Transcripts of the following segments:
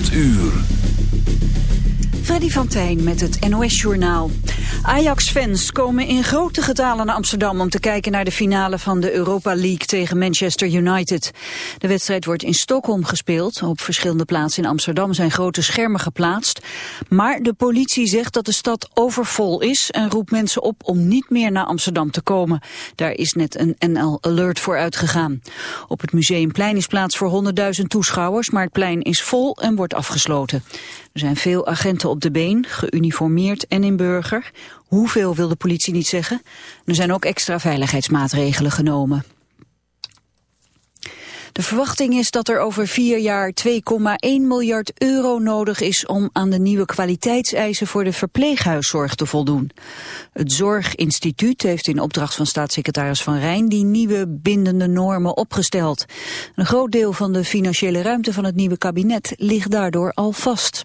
8 uur. Freddy van Tijn met het NOS-journaal. Ajax-fans komen in grote getalen naar Amsterdam... om te kijken naar de finale van de Europa League tegen Manchester United. De wedstrijd wordt in Stockholm gespeeld. Op verschillende plaatsen in Amsterdam zijn grote schermen geplaatst. Maar de politie zegt dat de stad overvol is... en roept mensen op om niet meer naar Amsterdam te komen. Daar is net een NL Alert voor uitgegaan. Op het Museumplein is plaats voor 100.000 toeschouwers... maar het plein is vol en wordt afgesloten. Er zijn veel agenten op de been, geuniformeerd en in burger. Hoeveel wil de politie niet zeggen. Er zijn ook extra veiligheidsmaatregelen genomen. De verwachting is dat er over vier jaar 2,1 miljard euro nodig is om aan de nieuwe kwaliteitseisen voor de verpleeghuiszorg te voldoen. Het Zorginstituut heeft in opdracht van staatssecretaris Van Rijn die nieuwe bindende normen opgesteld. Een groot deel van de financiële ruimte van het nieuwe kabinet ligt daardoor al vast.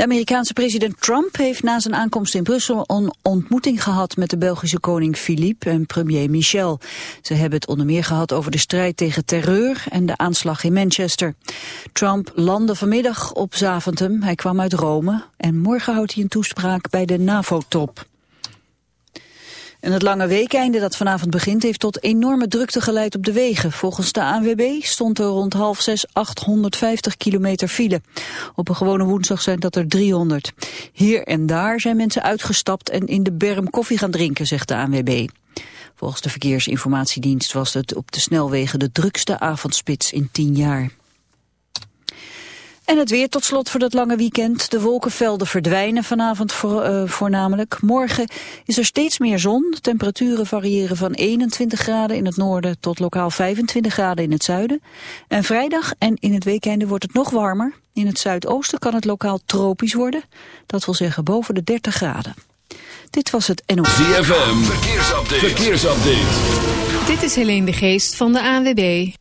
De Amerikaanse president Trump heeft na zijn aankomst in Brussel een ontmoeting gehad met de Belgische koning Philippe en premier Michel. Ze hebben het onder meer gehad over de strijd tegen terreur en de aanslag in Manchester. Trump landde vanmiddag op Zaventem, hij kwam uit Rome en morgen houdt hij een toespraak bij de NAVO-top. En het lange weekeinde dat vanavond begint heeft tot enorme drukte geleid op de wegen. Volgens de ANWB stond er rond half zes 850 kilometer file. Op een gewone woensdag zijn dat er 300. Hier en daar zijn mensen uitgestapt en in de berm koffie gaan drinken, zegt de ANWB. Volgens de Verkeersinformatiedienst was het op de snelwegen de drukste avondspits in tien jaar. En het weer tot slot voor dat lange weekend. De wolkenvelden verdwijnen vanavond voor, uh, voornamelijk. Morgen is er steeds meer zon. Temperaturen variëren van 21 graden in het noorden tot lokaal 25 graden in het zuiden. En vrijdag en in het weekende wordt het nog warmer. In het zuidoosten kan het lokaal tropisch worden. Dat wil zeggen boven de 30 graden. Dit was het NOS. ZFM, verkeersupdate. verkeersupdate. Dit is Helene de Geest van de ANWB.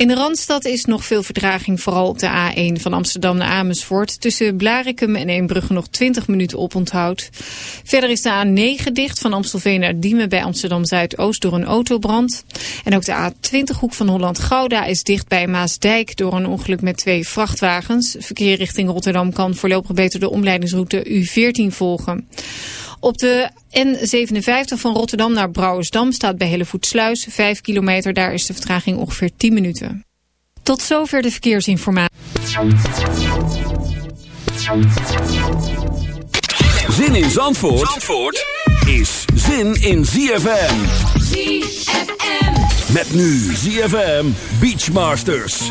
In de Randstad is nog veel verdraging, vooral op de A1 van Amsterdam naar Amersfoort. Tussen Blarikum en Eembrugge nog 20 minuten oponthoud. Verder is de A9 dicht van Amstelveen naar Diemen bij Amsterdam-Zuidoost door een autobrand. En ook de A20 hoek van Holland-Gouda is dicht bij Maasdijk door een ongeluk met twee vrachtwagens. Verkeer richting Rotterdam kan voorlopig beter de omleidingsroute U14 volgen. Op de N57 van Rotterdam naar Brouwersdam staat bij Hellevoetsluis 5 kilometer. Daar is de vertraging ongeveer 10 minuten. Tot zover de verkeersinformatie. Zin in Zandvoort, Zandvoort is zin in ZFM. ZFM. Met nu ZFM Beachmasters.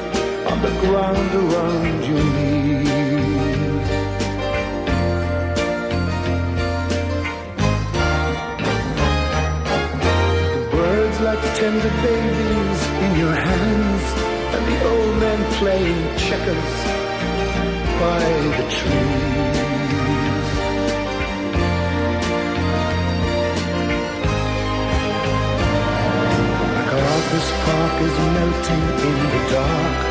on the ground around your knees. The birds like tender babies in your hands, and the old men playing checkers by the trees. This park is melting in the dark.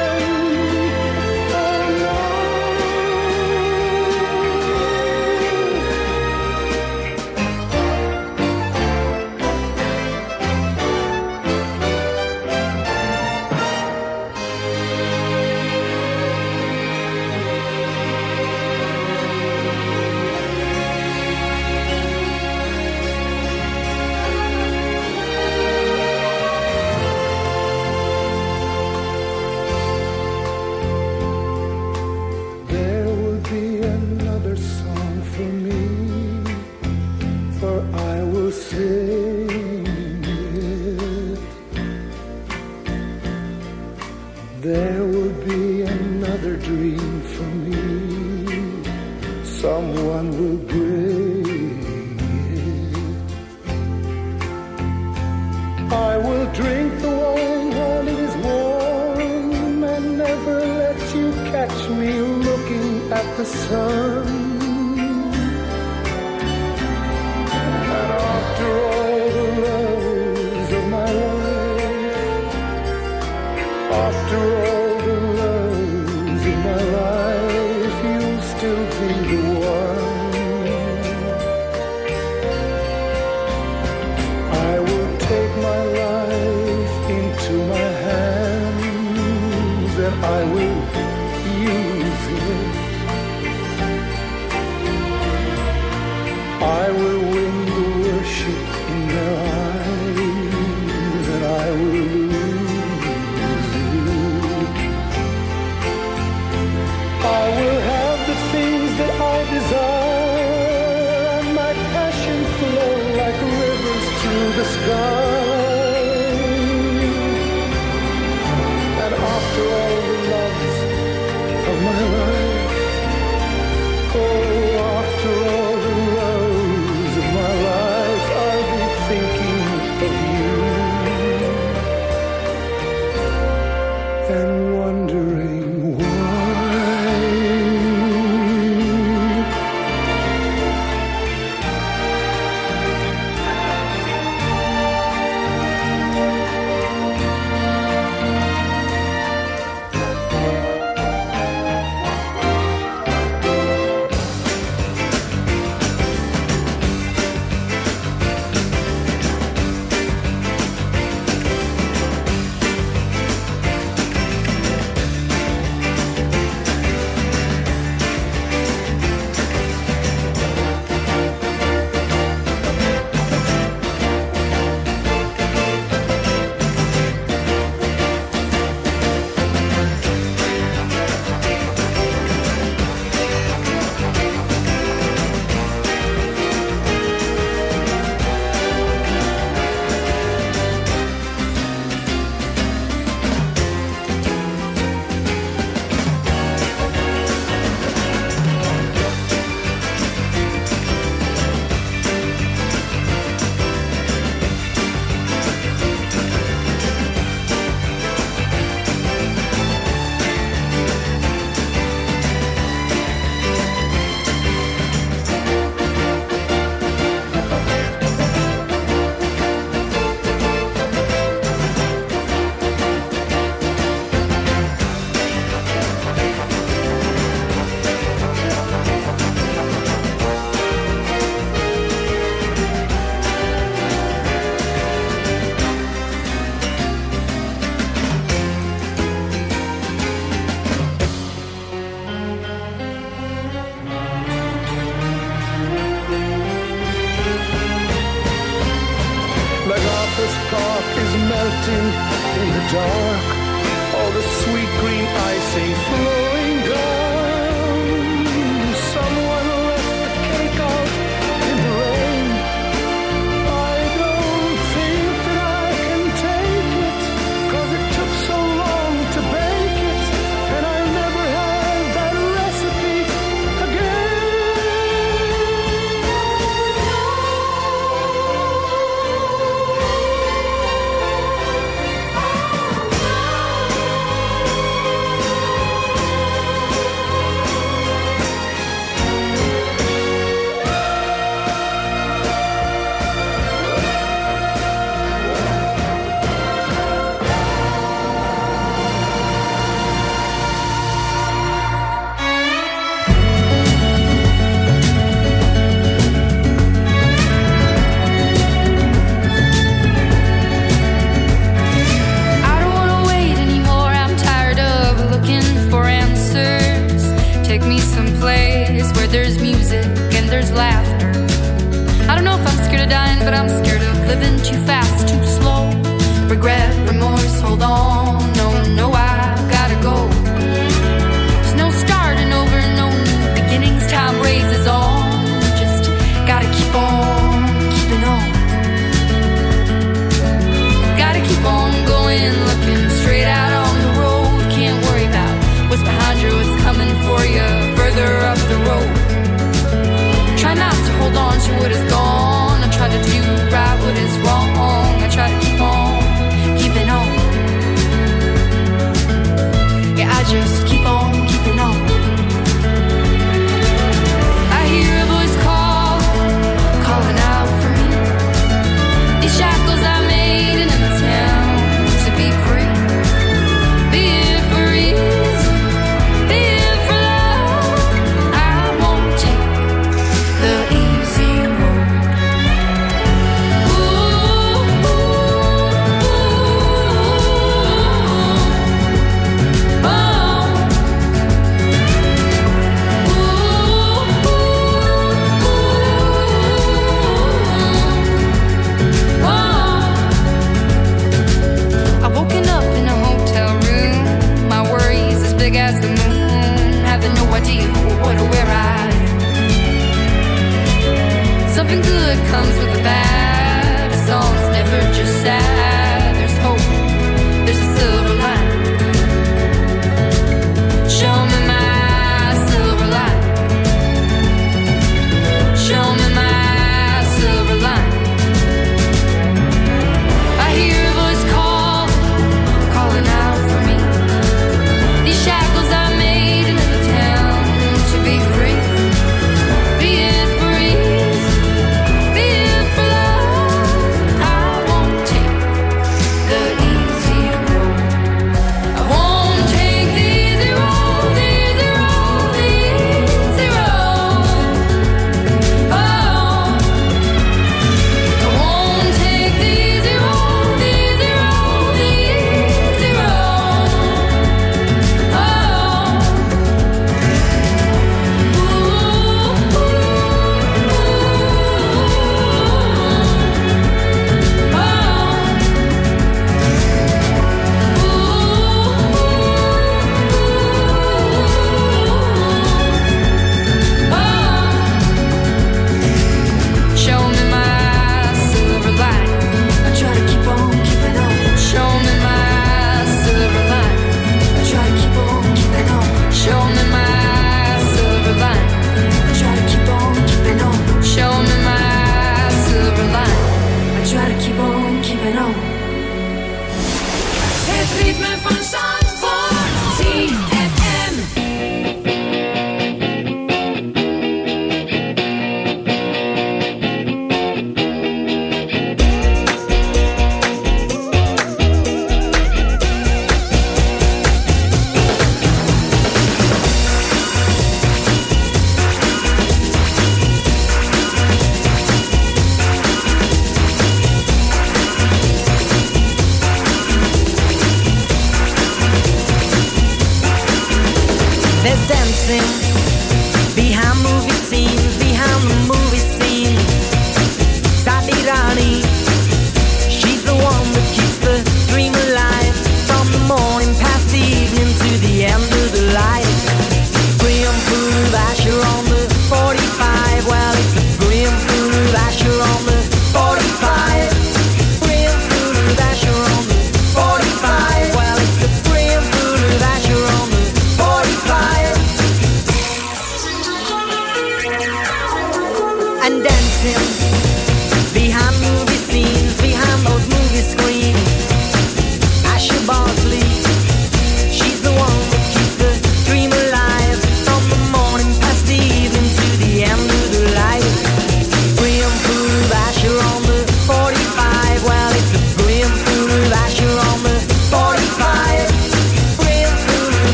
Be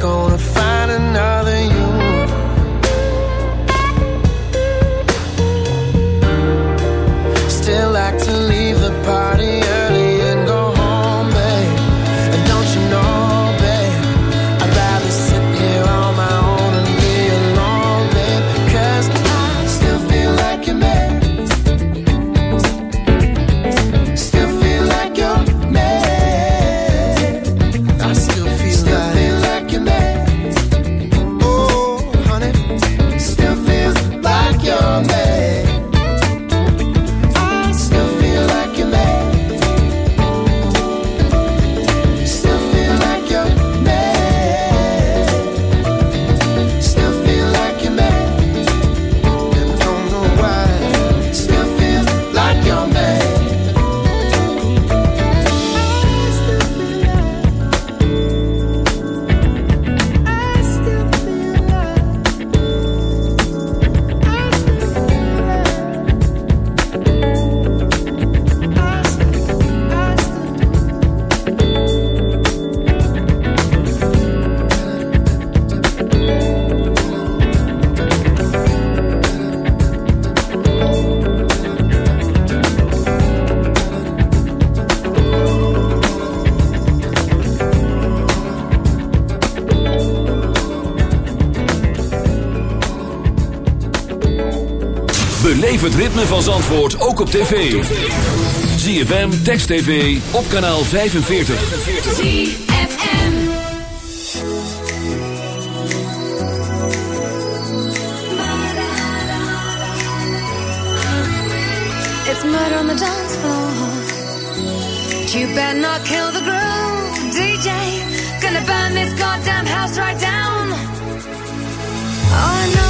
gonna ritme van Zandvoort ook op tv. ZFM, Text TV, op kanaal 45. ZFM It's murder on the dance floor You better not kill the groove, DJ Gonna burn this goddamn house right down Oh, no.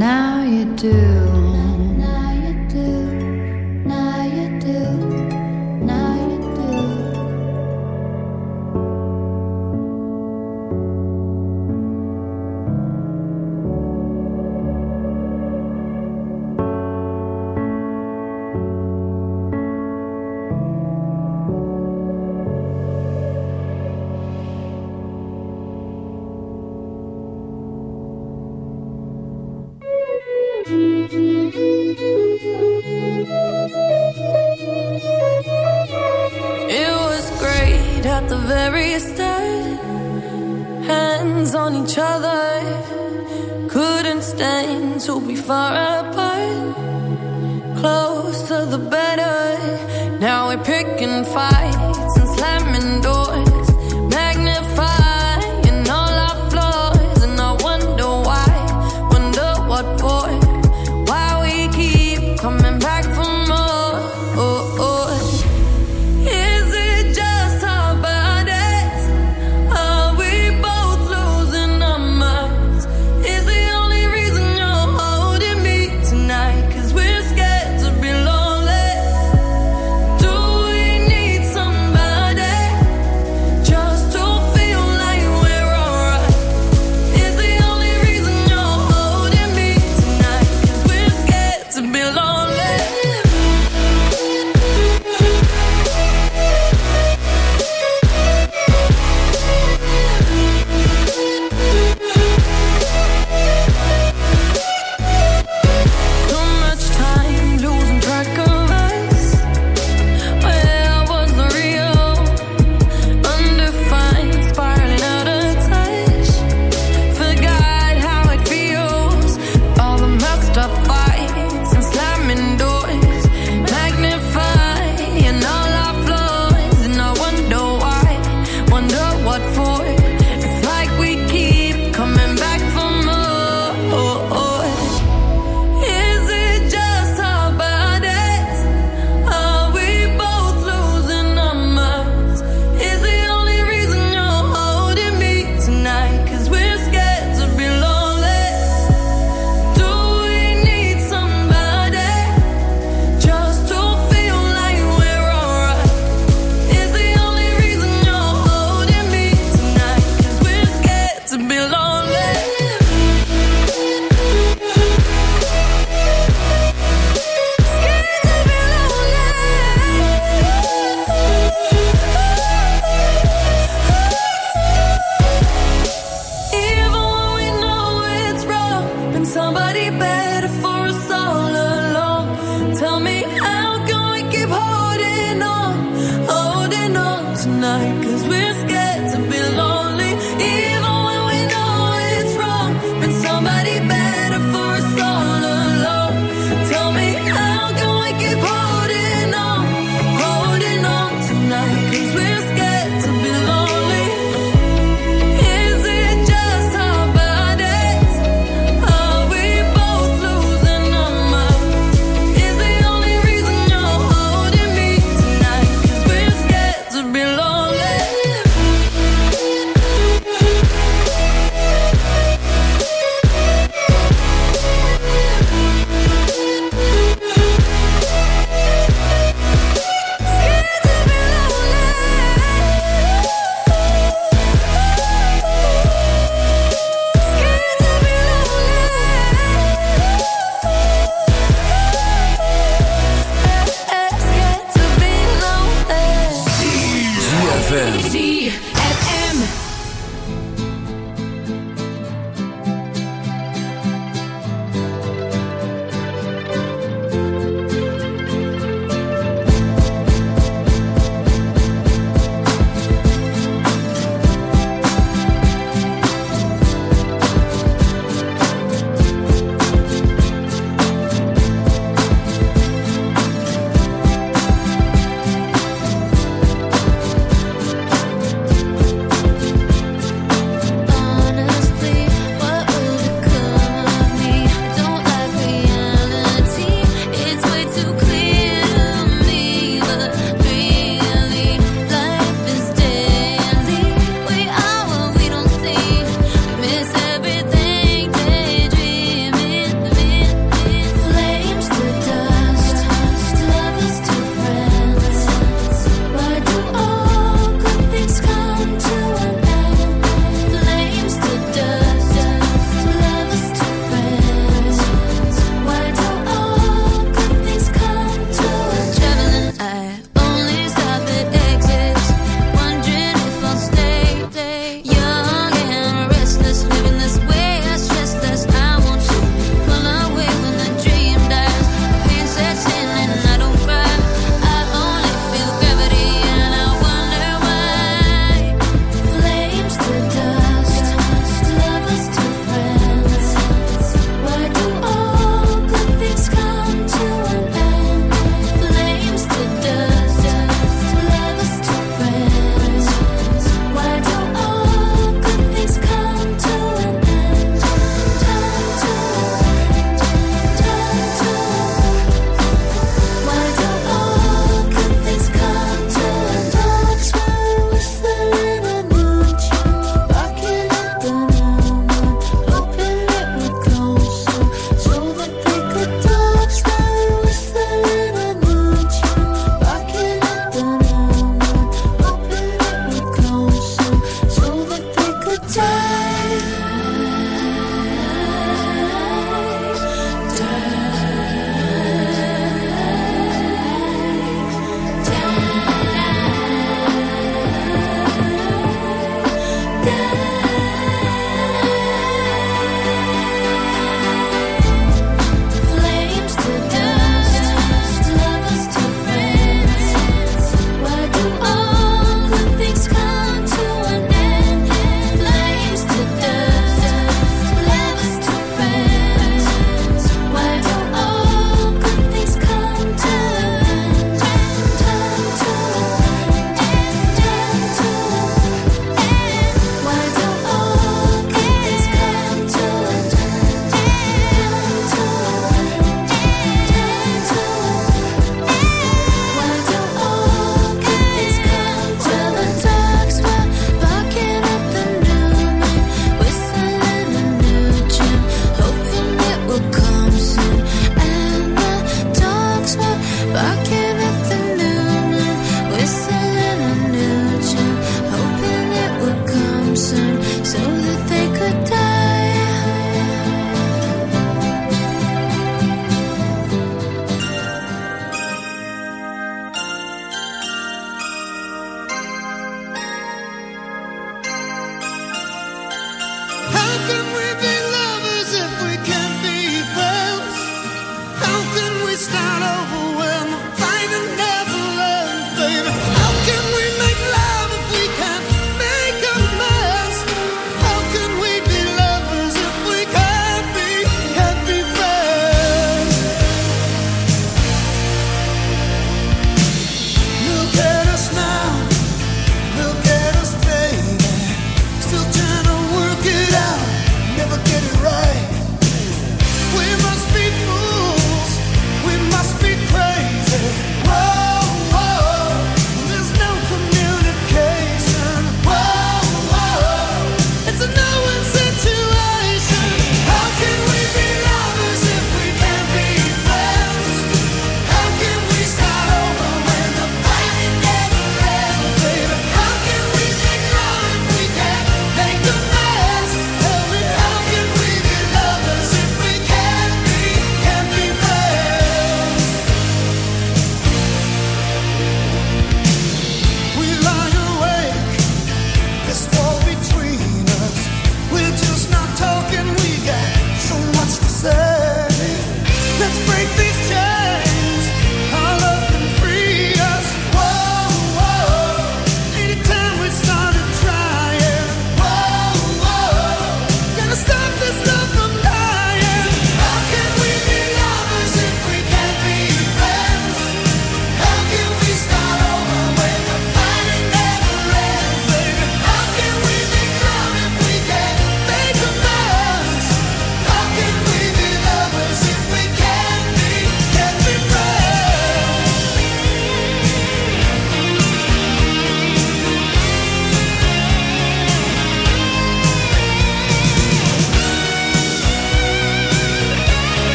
Now you do.